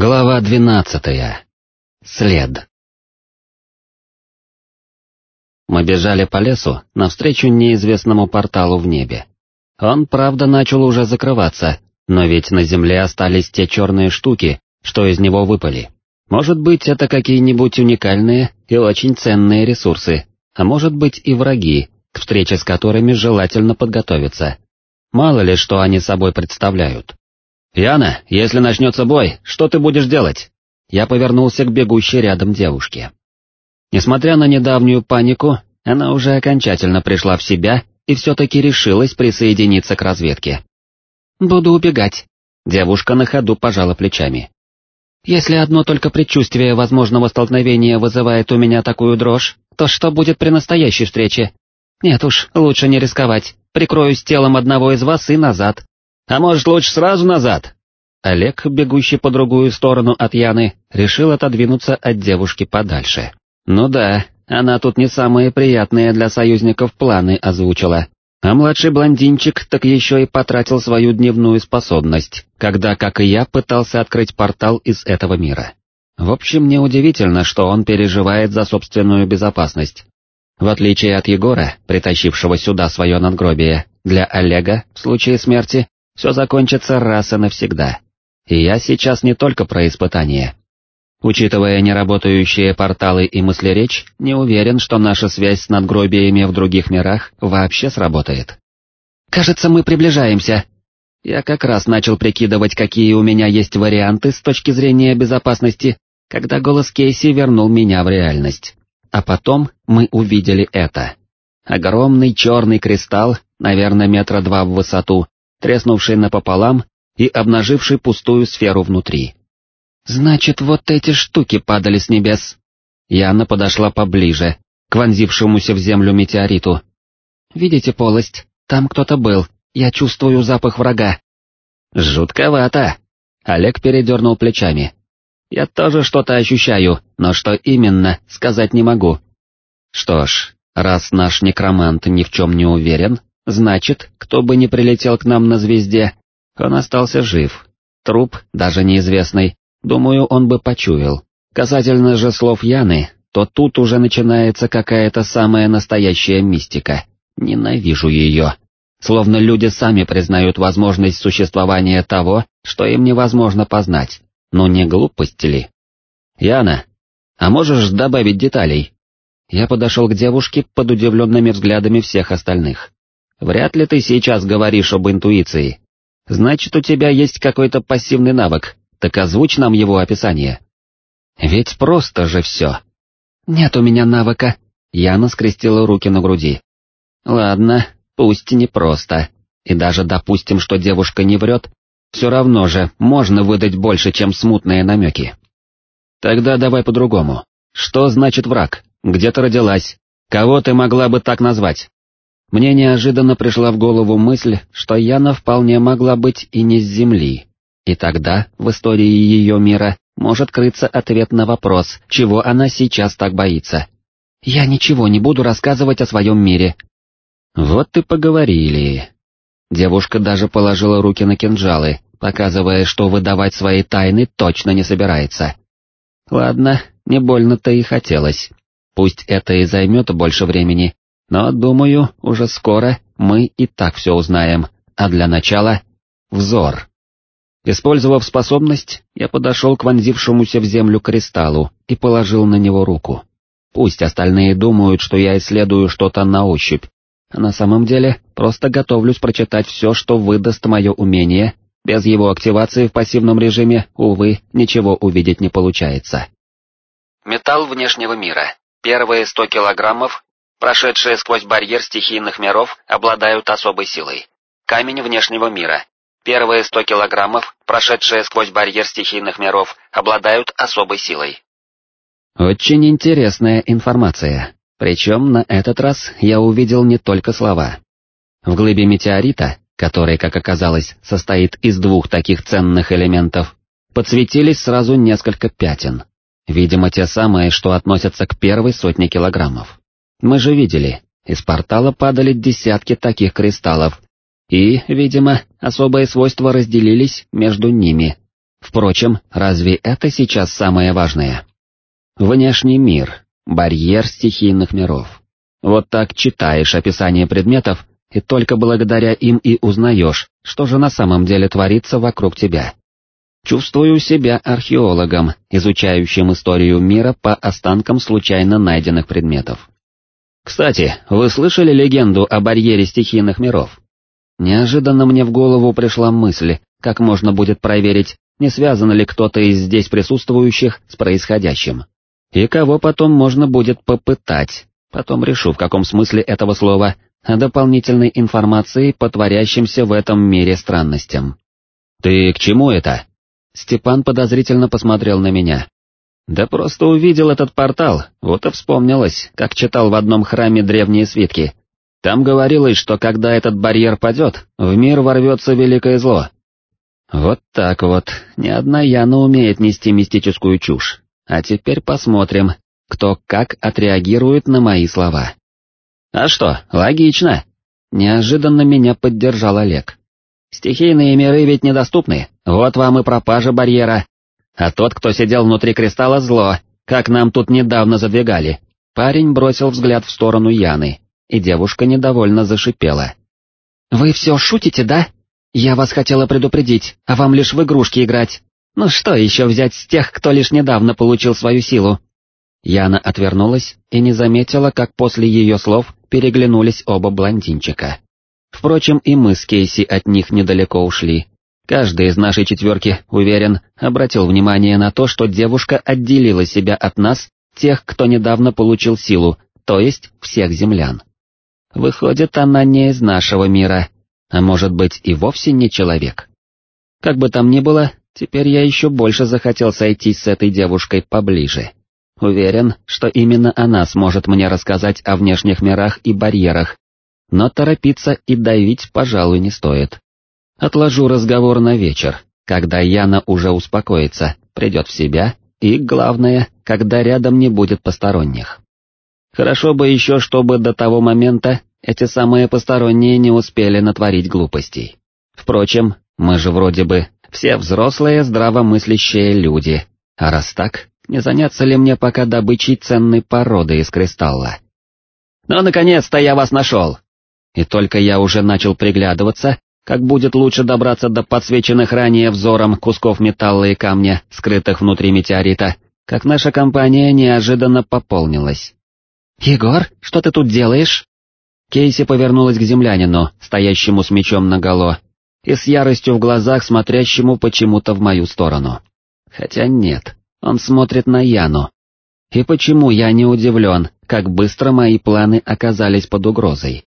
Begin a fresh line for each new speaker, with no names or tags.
Глава двенадцатая. След. Мы бежали по лесу навстречу неизвестному порталу в небе. Он, правда, начал уже закрываться, но ведь на земле остались те черные штуки, что из него выпали. Может быть, это какие-нибудь уникальные и очень ценные ресурсы, а может быть и враги, к встрече с которыми желательно подготовиться. Мало ли, что они собой представляют. «Яна, если начнется бой, что ты будешь делать?» Я повернулся к бегущей рядом девушке. Несмотря на недавнюю панику, она уже окончательно пришла в себя и все-таки решилась присоединиться к разведке. «Буду убегать», — девушка на ходу пожала плечами. «Если одно только предчувствие возможного столкновения вызывает у меня такую дрожь, то что будет при настоящей встрече? Нет уж, лучше не рисковать, прикроюсь телом одного из вас и назад, а может, лучше сразу назад?» Олег, бегущий по другую сторону от Яны, решил отодвинуться от девушки подальше. «Ну да, она тут не самые приятные для союзников планы озвучила. А младший блондинчик так еще и потратил свою дневную способность, когда, как и я, пытался открыть портал из этого мира. В общем, неудивительно, что он переживает за собственную безопасность. В отличие от Егора, притащившего сюда свое надгробие, для Олега, в случае смерти, все закончится раз и навсегда. И я сейчас не только про испытания. Учитывая неработающие порталы и мыслеречь, не уверен, что наша связь с надгробиями в других мирах вообще сработает. «Кажется, мы приближаемся». Я как раз начал прикидывать, какие у меня есть варианты с точки зрения безопасности, когда голос Кейси вернул меня в реальность. А потом мы увидели это. Огромный черный кристалл, наверное, метра два в высоту, треснувший напополам и обнаживший пустую сферу внутри. «Значит, вот эти штуки падали с небес». Яна подошла поближе, к вонзившемуся в землю метеориту. «Видите полость? Там кто-то был, я чувствую запах врага». «Жутковато!» Олег передернул плечами. «Я тоже что-то ощущаю, но что именно, сказать не могу». «Что ж, раз наш некромант ни в чем не уверен, Значит, кто бы ни прилетел к нам на звезде, он остался жив. Труп, даже неизвестный, думаю, он бы почуял. Касательно же слов Яны, то тут уже начинается какая-то самая настоящая мистика. Ненавижу ее. Словно люди сами признают возможность существования того, что им невозможно познать. Но не глупость ли? Яна, а можешь добавить деталей? Я подошел к девушке под удивленными взглядами всех остальных. Вряд ли ты сейчас говоришь об интуиции. Значит, у тебя есть какой-то пассивный навык, так озвучь нам его описание. Ведь просто же все. Нет у меня навыка. Яна скрестила руки на груди. Ладно, пусть не просто. И даже допустим, что девушка не врет, все равно же можно выдать больше, чем смутные намеки. Тогда давай по-другому. Что значит враг? Где ты родилась? Кого ты могла бы так назвать? Мне неожиданно пришла в голову мысль, что Яна вполне могла быть и не с Земли. И тогда, в истории ее мира, может крыться ответ на вопрос, чего она сейчас так боится. «Я ничего не буду рассказывать о своем мире». Вот и поговорили. Девушка даже положила руки на кинжалы, показывая, что выдавать свои тайны точно не собирается. Ладно, не больно-то и хотелось. Пусть это и займет больше времени, но, думаю, уже скоро мы и так все узнаем, а для начала — взор. Использовав способность, я подошел к вонзившемуся в землю кристаллу и положил на него руку. Пусть остальные думают, что я исследую что-то на ощупь, а на самом деле просто готовлюсь прочитать все, что выдаст мое умение, без его активации в пассивном режиме, увы, ничего увидеть не получается. Металл внешнего мира. Первые сто килограммов прошедшие сквозь барьер стихийных миров, обладают особой силой. Камень внешнего мира. Первые 100 килограммов, прошедшие сквозь барьер стихийных миров, обладают особой силой. Очень интересная информация. Причем на этот раз я увидел не только слова. В глыбе метеорита, который, как оказалось, состоит из двух таких ценных элементов, подсветились сразу несколько пятен. Видимо, те самые, что относятся к первой сотне килограммов. Мы же видели, из портала падали десятки таких кристаллов, и, видимо, особые свойства разделились между ними. Впрочем, разве это сейчас самое важное? Внешний мир, барьер стихийных миров. Вот так читаешь описание предметов, и только благодаря им и узнаешь, что же на самом деле творится вокруг тебя. Чувствую себя археологом, изучающим историю мира по останкам случайно найденных предметов. Кстати, вы слышали легенду о барьере стихийных миров? Неожиданно мне в голову пришла мысль, как можно будет проверить, не связан ли кто-то из здесь присутствующих с происходящим. И кого потом можно будет попытать, потом решу, в каком смысле этого слова, о дополнительной информации по творящимся в этом мире странностям. «Ты к чему это?» Степан подозрительно посмотрел на меня. «Да просто увидел этот портал, вот и вспомнилось, как читал в одном храме древние свитки. Там говорилось, что когда этот барьер падет, в мир ворвется великое зло, вот так вот, ни одна Яна умеет нести мистическую чушь. А теперь посмотрим, кто как отреагирует на мои слова. А что, логично. Неожиданно меня поддержал Олег. Стихийные миры ведь недоступны, вот вам и пропажа барьера. А тот, кто сидел внутри кристалла, зло, как нам тут недавно задвигали. Парень бросил взгляд в сторону Яны, и девушка недовольно зашипела. «Вы все шутите, да?» «Я вас хотела предупредить, а вам лишь в игрушки играть. Ну что еще взять с тех, кто лишь недавно получил свою силу?» Яна отвернулась и не заметила, как после ее слов переглянулись оба блондинчика. Впрочем, и мы с Кейси от них недалеко ушли. Каждый из нашей четверки, уверен, обратил внимание на то, что девушка отделила себя от нас, тех, кто недавно получил силу, то есть всех землян. Выходит, она не из нашего мира, а может быть и вовсе не человек. Как бы там ни было, теперь я еще больше захотел сойтись с этой девушкой поближе. Уверен, что именно она сможет мне рассказать о внешних мирах и барьерах, но торопиться и давить, пожалуй, не стоит. Отложу разговор на вечер, когда Яна уже успокоится, придет в себя, и, главное, когда рядом не будет посторонних. Хорошо бы еще, чтобы до того момента эти самые посторонние не успели натворить глупостей. Впрочем, мы же вроде бы все взрослые здравомыслящие люди, а раз так, не заняться ли мне пока добычей ценной породы из кристалла? Ну, наконец-то я вас нашел! И только я уже начал приглядываться, как будет лучше добраться до подсвеченных ранее взором кусков металла и камня, скрытых внутри метеорита, как наша компания неожиданно пополнилась. «Егор, что ты тут делаешь?» Кейси повернулась к землянину, стоящему с мечом наголо, и с яростью в глазах смотрящему почему-то в мою сторону. Хотя нет, он смотрит на Яну. И почему я не удивлен, как быстро мои планы оказались под угрозой?